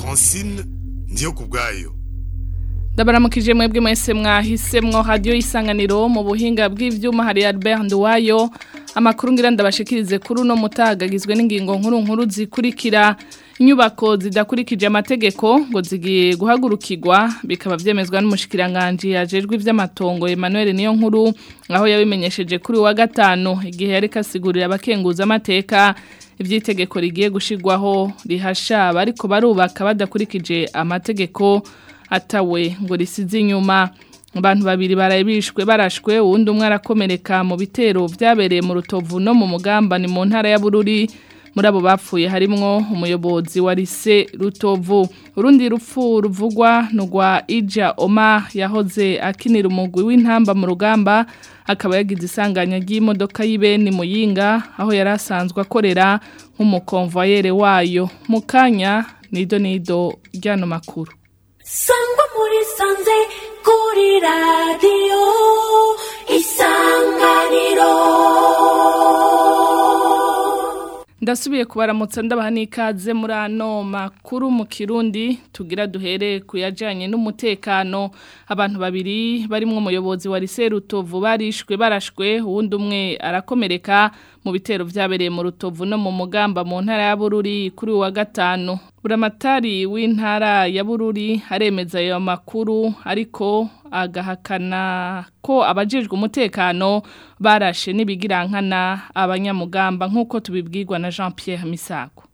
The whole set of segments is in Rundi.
francine niyo ku ndabaramukije mwebwe mwese mwahisemwo radiyo y'isanganiro mu buhinga bw'ibyuma hari Albert Nduwayo amakuru ngira ndabashikirize kuri uno mutagagizwe n'ingingo nkuru nkuru zikurikira inyubako zidakurikije amategeko ngo zigiye guhagurukirwa bikaba byemezwa n’umushikiranganji yajejwe iby'amatongo Emmanuel niyo nkuru aho yabimenyesheje kuri wa gatanu igihe yari kasigurira abakenguza amateka iby'itegeko rigiye gushigwaho rihasha, ariko barubaka badakurikije amategeko atawe ngo risize inyuma abantu babiri barabishwe barashwe uwundi umwe arakomereka mu bitero byabereye mu rutovu no mu mugambane mu ntara ya Bururi Murabo bapfuye harimo umuyobozi wa lise rutovu urundi rupfu ruvugwa ni ija oma yahoze akinira umugwi w'intamba mu rugamba akaba yagize isanganya ry'imodoka y'ibeni muyinga aho yari asanzwe akorera nk'umukomvayere wayo mu nido nido ry'ano makuru sangwa muri sanze kuri radiyo isanganiro ndasubiye kubaramutsa ndabaha n'ikaze muri ano makuru mu kirundi tugira duhere ku yajyanye n'umutekano abantu babiri barimo umuyobozi wa riserutovu barishwe barashwe uwundi umwe arakomereka mu bitero byabereye mu rutovu no mu mugamba mu ntara ya Bururi kuri wa gatanu buramatari w'intara ya Bururi aremeza ayo makuru ariko agahakana ko abajejwe umutekano barashe n’ibigira nkana abanyamugamba nk'uko tubibwirwa na Jean Pierre Misako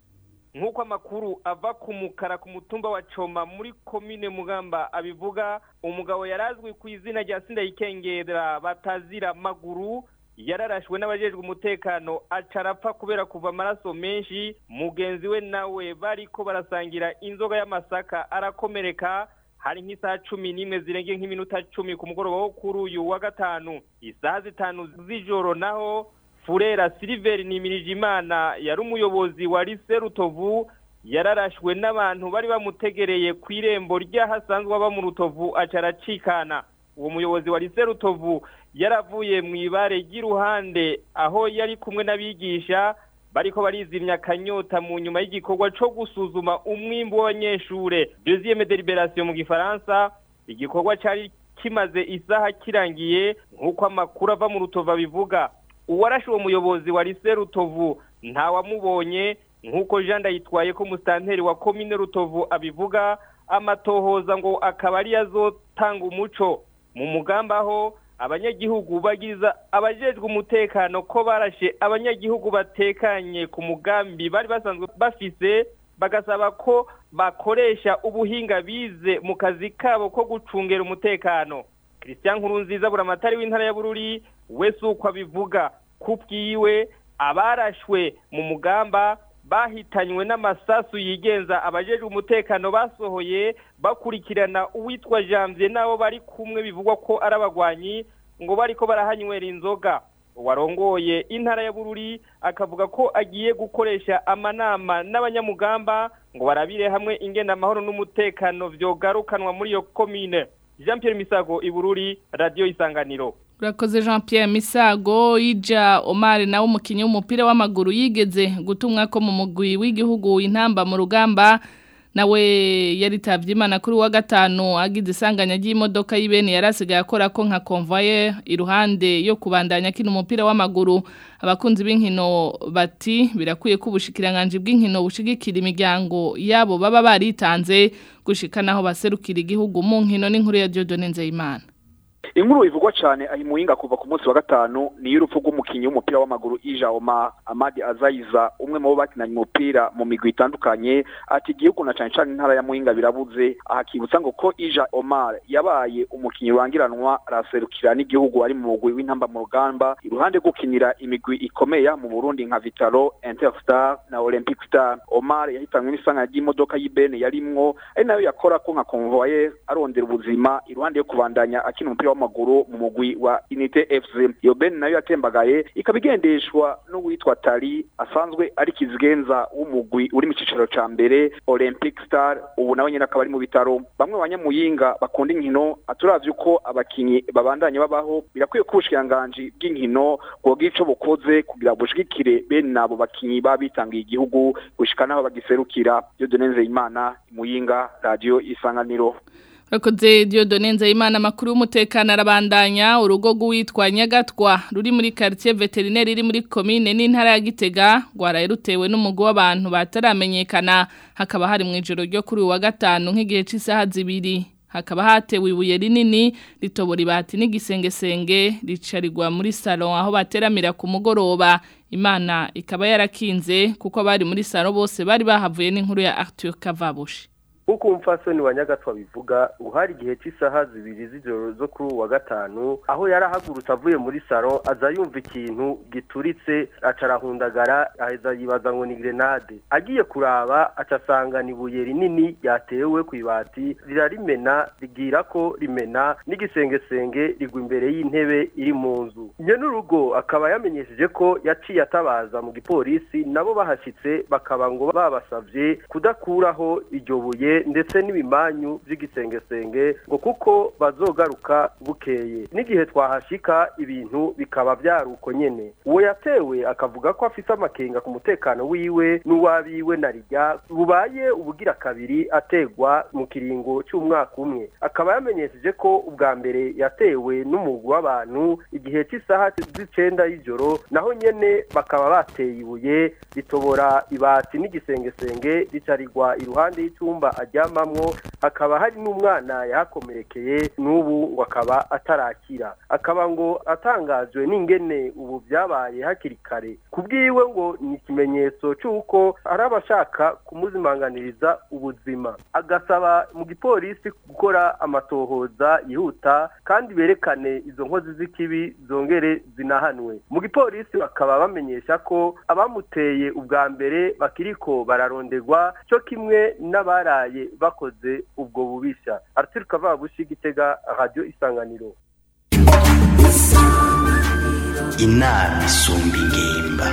nk'uko amakuru ava ku mukara ku mutumba wa coma muri komine mugamba abivuga umugabo yarazwi ku izina rya sindayikengera batazira maguru. yararashwe n'abajejwe umutekano aca kubera kuva amaraso menshi mugenzi we nawe bariko barasangira inzoga y'amasaka arakomereka hari nk'isaha cumi n'imwe zirenge nk'iminota cumi ku mugoroba wo kuri uyu wa gatanu isaha zitanu z'ijoro naho furera siliveri Nimirijimana yari umuyobozi wa lise rutovu yararashwe n'abantu bari bamutegereye ku irembo ry'ahasanzwe aba mu rutovu aca uwo muyobozi wari rutovu yaravuye mu ibare ry'iruhande aho yari kumwe n'abigisha bariko barizimya akanyota mu nyuma y'igikorwa cyo gusuzuma umwimbo w'abanyeshure deuxième deliberation mu gifaransa igikorwa cyari kimaze isaha kirangiye nk'uko amakuru ava mu rutova abivuga uwarashe uwo muyobozi wa lise rutovu ntawamubonye nk'uko jean ndayitwaye ko umusitanteri wa komine rutovu abivuga amatohoza ngo akaba ariyo azotanga umuco mu mugambi aho abanyagihugu bagiza abajejwe umutekano ko barashe abanyagihugu batekanye ku mugambi bari basanzwe bafise bagasaba ko bakoresha ubuhinga bize mu kazi kabo ko gucungera umutekano christian nkurunziza buramatari w'intara ya bururi wese uko abivuga kubwiwe abarashwe mu mugamba bahitanywe n'amasasu yigenza abajeje umutekano basohoye bakurikirana uwitwa janvier n'abo bari kumwe bivugwa ko ari abagwanyi ngo bari ko barahanywera inzoga warongoye intara ya bururi akavuga ko agiye gukoresha amanama n'abanyamugamba ngo barabire hamwe ingena amahoro n'umutekano byogarukanwa muri iyo komine jean Pierre misago i bururi radiyo isanganiro urakoze jean Pierre misago ija Omar nawe umukinnyi w'umupira w'amaguru yigeze gutumwa ko mu mugwi w'igihugu intamba mu rugamba nawe yaritabye imana kuri wa gatanu agize isanganya ry'imodoka y'ibene yarasigaye akora ko nka konvaye iruhande yo kubandanya kino umupira w'amaguru abakunzi b'inkino bati birakwiye ko ubushikiranganje bw'inkino bushigikira imiryango yabo baba baritanze gushika aho baserukira igihugu mu nkino n'inkuru ya Jodone Nzeyimana inkuru ivugwa cyane ayi muhinga kuva ku munsi wa gatanu ni y'urupfu rw'umukinnyi w'umupira w'amaguru ija Oma amadi azayiza umwe mu bo bakinanye umupira mu migwi itandukanye ati igihugu na cyane cyane intara ya muhinga birabuze ahakibutsa ngo ko ija omar yabaye umukinnyi urangiranwa araserukira n'igihugu ari mu mugwi w'intamba mu rugamba iruhande gukinira imigwi ikomeye mu burundi nka vitaro interstar na olympic star omar yahitanywe n'isanga ry'imodoka y'ibene yarimwo ari nayo yakora ko nka konvoye arondera ubuzima iruhande yo kubandanya akina umupira w'amaguru mu mugwi wa Unite FC iyo bene nayo yatembagaye ikaba igendeshwa n'uwitwa Tari asanzwe ari kizigenza w'umugwi uri mu cyiciro ca mbere Olympic Star ubu nawe nyene akaba ari mu bitaro bamwe banyamuyinga bakunda inkino aturabye uko abakinnyi babandanye babaho birakwiye ko ubushikiranganji bw'inkino bwogira ico bukoze kugira bushigikire bene nabo bakinyi baba bitangiye igihugu gushika naho bagiserukira Dieudonne Nzeyimana Muyinga Radio Isanganiro Rakoze Dieudonne imana amakuru y'umutekano arabandanya urugo rw'uwitwa Nyagatwa ruri muri quartier veterineri iri muri commune n'intara ya Gitega gwaraye rutewe n'umugo w'abantu bataramenyekana hakaba hari mu ijoro ryo kuri wa gatanu nk'igihe cy'isaha zibiri hakaba hatewe ibuye rinini ritobora ibati n'igisengesenge ricarirwa muri salon aho bateramira ku mugoroba imana ikaba yarakinze kuko bari muri salon bose bari bahavuye n'inkuru ya Arthur Kavabushi nk'uko umupfasoni wa nyagatwa bivuga ngo hari igihe cy'isaha zibiri z'ijoro zo kuri uwa gatanu aho yari ahagurutse avuye muri saro aza yumva ikintu gituritse acarahundagara aheza yibaza ngo ni grenade agiye kuraba acasanga ni ibuye rinini ryatewe ku ibati rirarimena rigira ko rimena n'igisengesenge rigwa imbere y'intebe iri mu nzu nurugo akaba yamenyesheje ko yaciye atabaza mu gipolisi nabo bahashyitse bakaba ngo babasabye kudakuraho iryo buye ndetse n'ibimanyu by'igisengesenge ngo kuko bazogaruka bukeye n'igihe twahashika ibintu bikaba byari uko nyene uwo yatewe akavuga ko afite amakenga ku mutekano wiwe n'uwabiwe na rijya bubaye ubugira kabiri ategwa mu kiringo cy'umwaka umwe akaba yamenyesheje ko ubwa mbere yatewe n'umugu w'abantu igihe cy'isaha z’icyenda y'ijoro naho nyene bakaba bateye ibuye ritobora ibati n'igisengesenge ricarigwa iruhande y'icyumba a hakaba hari n'umwana yakomerekeye n'ubu akaba atarakira akaba ngo atangajwe n'ingene ubu byabaye hakiri kare kubwiwe ngo ni ikimenyetso cy'uko ari abashaka kumuzimanganiriza ubuzima agasaba mu gipolisi gukora amatohoza yihuta kandi berekane izo nkozi z'ikibi zongere zinahanwe mu gipolisi bakaba bamenyesha ko abamuteye ubwa mbere bakiriko bararondegwa cyo kimwe n'abaraye bakoze ubwo bubishya arthur kavabushi gitega radiyo isanganiro inama isumba ingimba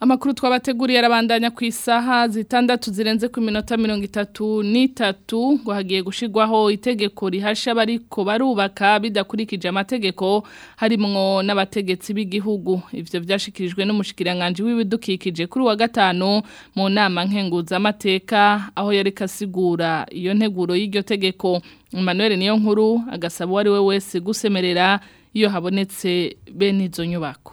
amakuru twabateguriye arabandanya ku isaha zitandatu zirenze ku minota mirongo itatu n'itatu ngo hagiye gushyirwaho itegeko rihasha bariko barubaka bidakurikije amategeko harimwo n'abategetsi b'igihugu ibyo byashyikirijwe n'umushyikiranganje w'ibidukikije kuri wa gatanu mu nama nkenguzamateka aho yari kasigura iyo nteguro y'iryo tegeko Emmanuel niyo nkuru agasaba uwo ari we wese gusemerera iyo habonetse bene izo nyubako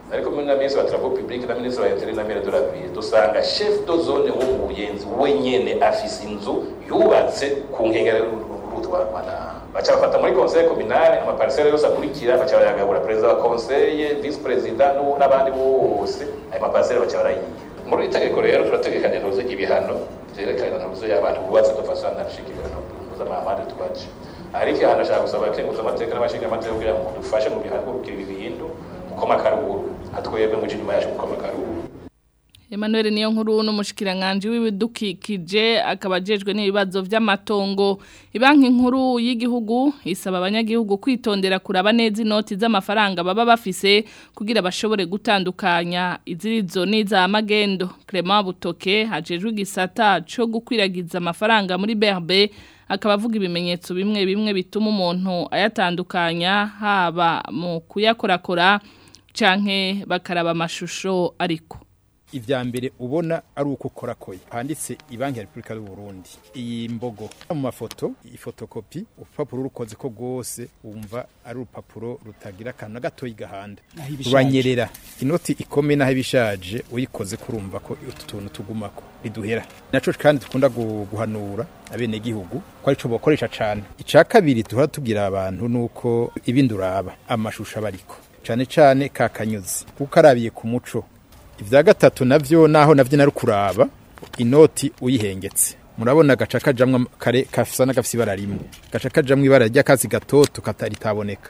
ariko muri na minsi wa tarabo pibulike na minisitiri wa interinete na mire doravire dusanga shefu do zone wo mu buyenzi wenyine afise inzu yubatse ku nkengero rwa baca bafata muri konseye kominale amaparisere yose akurikira baca barayagabura perezida wa konseye visi perezida n'abandi bose ayo maparisere baca barayiga muri itegeko rero turategekanya ntuze ibihano byerekana ntuze y'abantu bubatse dufasha ntarishikirana mpuzamahanga twaje ariko aha ndashaka gusaba abakenguza amateka n'abashinga amateka kugira ngo dufashe mu bihano kugira ibibintu kuko makaruguru atwebwe mu cyuma yaje gukomakaruhu Emmanuel niyo nkuru n'umushikiranganje w'ibidukikije akaba n'ibibazo by'amatongo ibanki nkuru y'igihugu isaba abanyagihugu kwitondera kuraba neza inoti z'amafaranga baba bafise kugira bashobore gutandukanya izirizo n'iza magendo Clement Butoke ajejwe igisata cyo gukwiragiza amafaranga muri BRB akaba avuga ibimenyetso bimwe bimwe bituma umuntu ayatandukanya haba mu kuyakorakora canke bakaraba amashusho ariko ibya mbere ubona ari uko korakoye handitse ibanki ya Republika y'u Burundi iyi mbogo mu mafoto ifotokopi upapuro rukoze ko rwose wumva ari urupapuro rutagira kana gato igahanda ruranyerera inoti ikomeye naho ibishaje uyikoze kurumva ko utuntu tugumako biduhera naco kandi dukunda guhanura abene gihugu ko arico bokoresha cane icya kabiri duhora tubwira abantu nuko ibinduraba amashusho abariko cyane cyane ka Kanyuzi kuko arabiye ku muco ibya gatatu nabyo naho nabyo nari kuraba inoti uyihengetse murabona agaca kajyamo kare gasa n’agafisi ibara rimwe agaca kajyamo ibara ry'akazi gatoto ritaboneka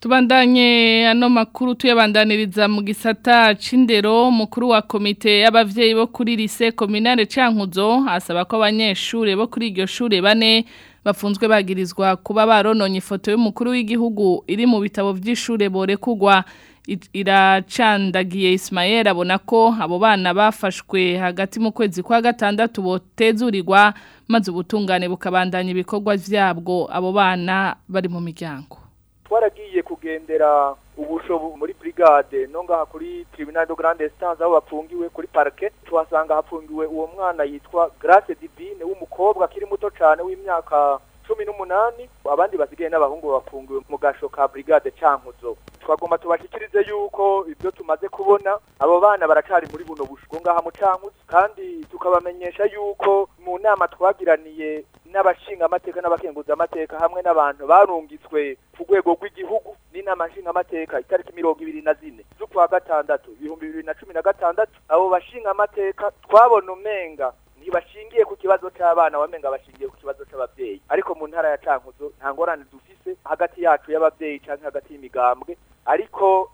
tubandanye ano makuru tuyabandaniriza mu gisata c'indero mukuru wa komite y'abavyeyi bo kuri lycée communale Cankuzo asaba ko abanyeshure bo kuri iryo shure bane bafunzwe bagirizwa kuba barononye ifoto y'umukuru w'igihugu iri mu bitabo vy'ishure borekugwa iracandagiye Ismael abona ko abo bana bafashwe hagati mu kwezi kwa gatandatu botezurirwa maze ubutungane bukabandanya ibikorwa byabwo abo bana bari mu miryango twaragiye kugendera ubushobo muri brigade nonga kuri tribunal de grande instance aho bapfungiwe kuri parquet twasanga hapfungiwe uwo mwana yitwa Grace Divine w'umukobwa kiri muto cyane w'imyaka n’umunani abandi basigaye n'abahungu bafungiwe mu gasho ka brigade Cankuzo twagomba tubashyikirize yuko ibyo tumaze kubona abo bana baracyari muri buno bushuko ngaha mu Cankuzo kandi tukabamenyesha yuko mu nama twagiraniye n'abashinga amateka n'abakenguza amateka hamwe n'abantu barungitswe ku rwego rw'igihugu n'inama nshinga amateka itariki mirongo ibiri na zine z'ukwa gatandatu ibihumbi bibiri na cumi na gatandatu abo bashinga amateka twabona umenga ntibashingiye ku kibazo cy'abana wamenga bashingiye ku kibazo cy'ababyeyi ariko mu ntara ya Cankuzo nta ngorane dufise hagati yacu y'ababyeyi cyangwa hagati y'imigambwe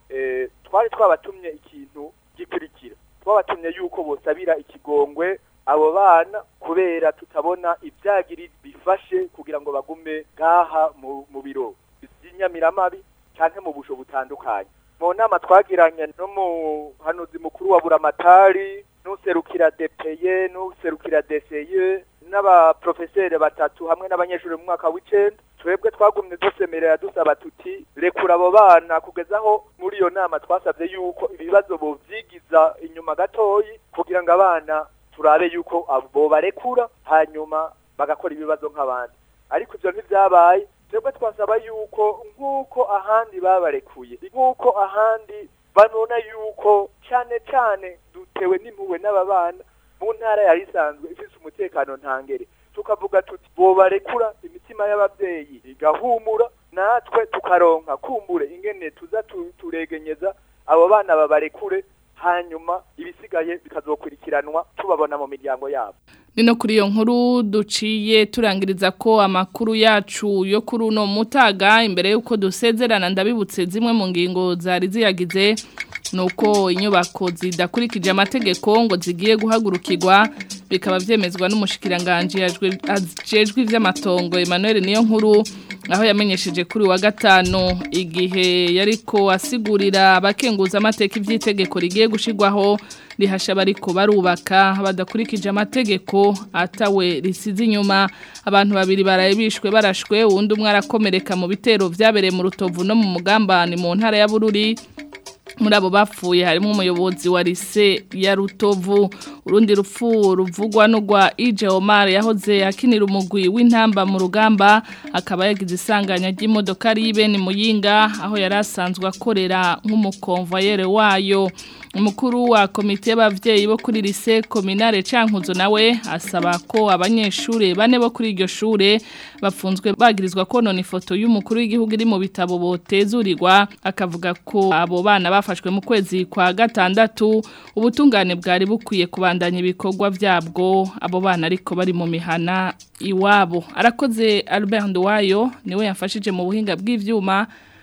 Eh, twari twabatumye ikintu gikurikira twabatumye yuko bosabira ikigongwe abo bana kubera tutabona ibyagiri bifashe kugira ngo bagume ngaha mu biro by'inyamiramabi cyane mu busho butandukanye mu nama twagiranye n'umuhanuzi mukuru wa buramatari n'userukira depeye n'userukira deseye n'abaprofeseri batatu hamwe n'abanyeshuri mu mwaka w'icenda twebwe twagumye dusemerera dusaba tuti rekura abo bana kugezaho muri iyo nama twasabye yuko ibibazo bovyigiza inyuma gatoyi kugira ngo abana turabe yuko abo barekura hanyuma bagakora ibibazo nk'abandi ariko ivyo ntivyabaye twebwe twasaba yuko nk'uko ahandi babarekuye nk'uko ahandi banona yuko cyane cyane dutewe n'impuwe n'aba bana mu ntara yari ifite umutekano ntangere tukavuga tuti bobarekura imitima y'ababyeyi igahumura natwe tukaronka kumbure ingene tuza turegenyeza abo bana babarekure hanyuma ibisigaye bikazokurikiranwa tubabona mu miryango yabo ni no kuri iyo nkuru duciye turangiriza ko amakuru yacu yo kuri uno mutaga imbere y'uko dusezerana ndabibutse zimwe mu ngingo zari ziyagize nuko inyubako zidakurikije amategeko ngo zigiye guhagurukirwa bikaba byemezwa n'umushikiranganje ajejwe ivy'amatongo Emmanuel niyo nkuru aho yamenyesheje kuri wa gatano igihe yariko asigurira abakenguza amateka iby’itegeko rigiye gushirwaho rihasha bariko barubaka badakurikije amategeko atawe risize inyuma abantu babiri baraye bishwe barashwe undi umwe arakomereka mu bitero byabereye mu rutovu no mu mugambani mu ntara ya Bururi muri abo bapfuye harimo umuyobozi wa lise ya rutovu urundi rupfu ruvugwa n'urwa ije Omar yahoze akinira umugwi w'intamba mu rugamba akaba yagize isanganya ry'imodoka yibe ni muyinga aho yari asanzwe akorera nk'umukomvayere wayo Mukuru wa komite y'ababyeyi bo kuri lise kominare cankuzo nawe asaba ko abanyeshuri bane bo kuri iryo shure bafunzwe bagirizwa konona ifoto y'umukuru w'igihugu iri mu bitabo botezurirwa akavuga ko abo bana bafashwe mu kwezi kwa gatandatu ubutungane bwari bukwiye kubandanya ibikorwa byabwo abo bana ariko bari mu mihana iwabo arakoze Albert Nduwayo niwe yafashije mu buhinga bw'ivyuma